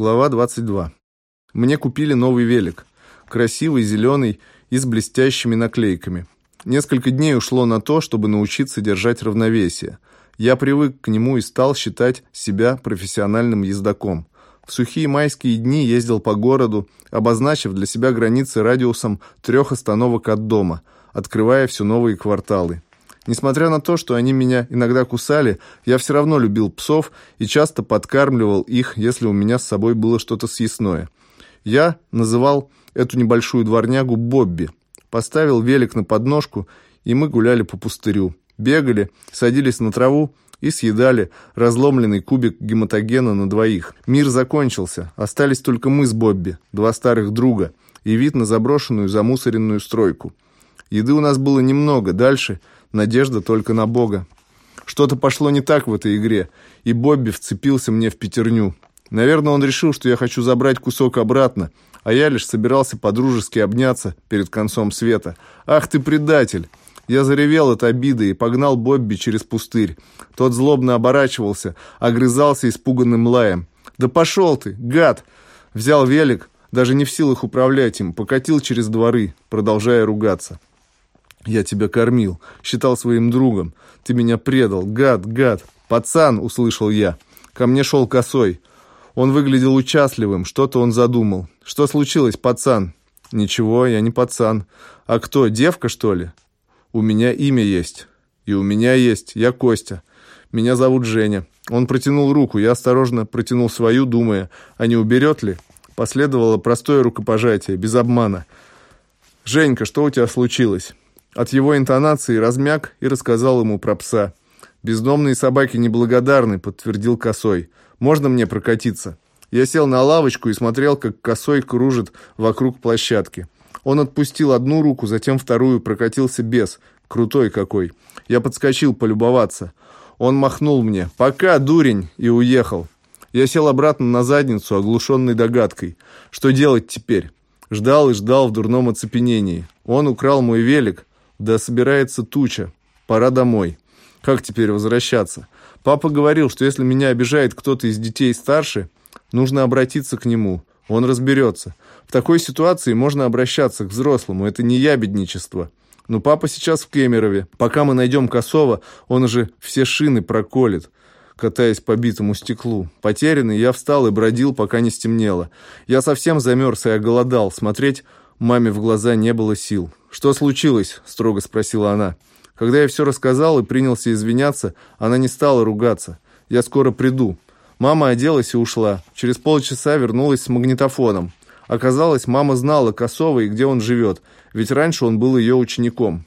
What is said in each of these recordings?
Глава 22. Мне купили новый велик. Красивый, зеленый и с блестящими наклейками. Несколько дней ушло на то, чтобы научиться держать равновесие. Я привык к нему и стал считать себя профессиональным ездаком. В сухие майские дни ездил по городу, обозначив для себя границы радиусом трех остановок от дома, открывая все новые кварталы. Несмотря на то, что они меня иногда кусали, я все равно любил псов и часто подкармливал их, если у меня с собой было что-то съестное. Я называл эту небольшую дворнягу Бобби. Поставил велик на подножку, и мы гуляли по пустырю. Бегали, садились на траву и съедали разломленный кубик гематогена на двоих. Мир закончился, остались только мы с Бобби, два старых друга, и вид на заброшенную замусоренную стройку. Еды у нас было немного, дальше надежда только на Бога. Что-то пошло не так в этой игре, и Бобби вцепился мне в пятерню. Наверное, он решил, что я хочу забрать кусок обратно, а я лишь собирался подружески обняться перед концом света. «Ах ты, предатель!» Я заревел от обиды и погнал Бобби через пустырь. Тот злобно оборачивался, огрызался испуганным лаем. «Да пошел ты, гад!» Взял велик, даже не в силах управлять им, покатил через дворы, продолжая ругаться. «Я тебя кормил, считал своим другом. Ты меня предал, гад, гад!» «Пацан!» — услышал я. Ко мне шел косой. Он выглядел участливым, что-то он задумал. «Что случилось, пацан?» «Ничего, я не пацан. А кто, девка, что ли?» «У меня имя есть. И у меня есть. Я Костя. Меня зовут Женя». Он протянул руку, я осторожно протянул свою, думая, а не уберет ли? Последовало простое рукопожатие, без обмана. «Женька, что у тебя случилось?» От его интонации размяк и рассказал ему про пса. «Бездомные собаки неблагодарны», — подтвердил Косой. «Можно мне прокатиться?» Я сел на лавочку и смотрел, как Косой кружит вокруг площадки. Он отпустил одну руку, затем вторую, прокатился без. Крутой какой. Я подскочил полюбоваться. Он махнул мне «Пока, дурень!» и уехал. Я сел обратно на задницу, оглушенный догадкой. Что делать теперь? Ждал и ждал в дурном оцепенении. Он украл мой велик. Да собирается туча. Пора домой. Как теперь возвращаться? Папа говорил, что если меня обижает кто-то из детей старше, нужно обратиться к нему. Он разберется. В такой ситуации можно обращаться к взрослому. Это не ябедничество. Но папа сейчас в Кемерове. Пока мы найдем Косова, он уже все шины проколет, катаясь по битому стеклу. Потерянный, я встал и бродил, пока не стемнело. Я совсем замерз и оголодал. Смотреть маме в глаза не было сил. «Что случилось?» – строго спросила она. Когда я все рассказал и принялся извиняться, она не стала ругаться. «Я скоро приду». Мама оделась и ушла. Через полчаса вернулась с магнитофоном. Оказалось, мама знала Косова и где он живет, ведь раньше он был ее учеником.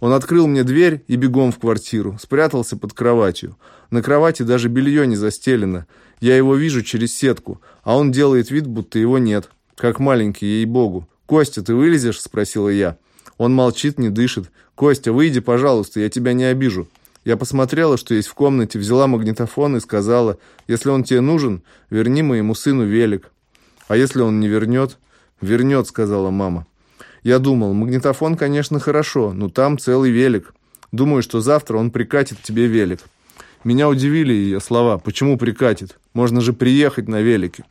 Он открыл мне дверь и бегом в квартиру, спрятался под кроватью. На кровати даже белье не застелено. Я его вижу через сетку, а он делает вид, будто его нет. Как маленький, ей-богу. «Костя, ты вылезешь?» – спросила я. Он молчит, не дышит. «Костя, выйди, пожалуйста, я тебя не обижу». Я посмотрела, что есть в комнате, взяла магнитофон и сказала, «Если он тебе нужен, верни моему сыну велик». «А если он не вернет?» «Вернет», — сказала мама. Я думал, магнитофон, конечно, хорошо, но там целый велик. Думаю, что завтра он прикатит тебе велик. Меня удивили ее слова. Почему прикатит? Можно же приехать на велике.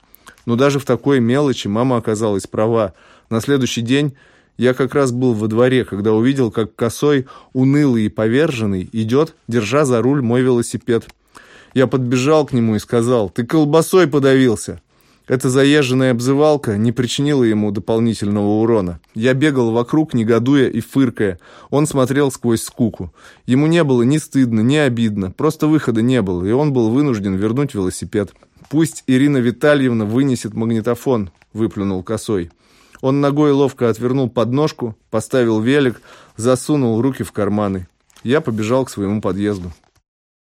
Но даже в такой мелочи мама оказалась права. На следующий день я как раз был во дворе, когда увидел, как косой, унылый и поверженный идет, держа за руль мой велосипед. Я подбежал к нему и сказал, «Ты колбасой подавился!» Эта заезженная обзывалка не причинила ему дополнительного урона. Я бегал вокруг, негодуя и фыркая. Он смотрел сквозь скуку. Ему не было ни стыдно, ни обидно. Просто выхода не было, и он был вынужден вернуть велосипед. «Пусть Ирина Витальевна вынесет магнитофон», — выплюнул косой. Он ногой ловко отвернул подножку, поставил велик, засунул руки в карманы. Я побежал к своему подъезду.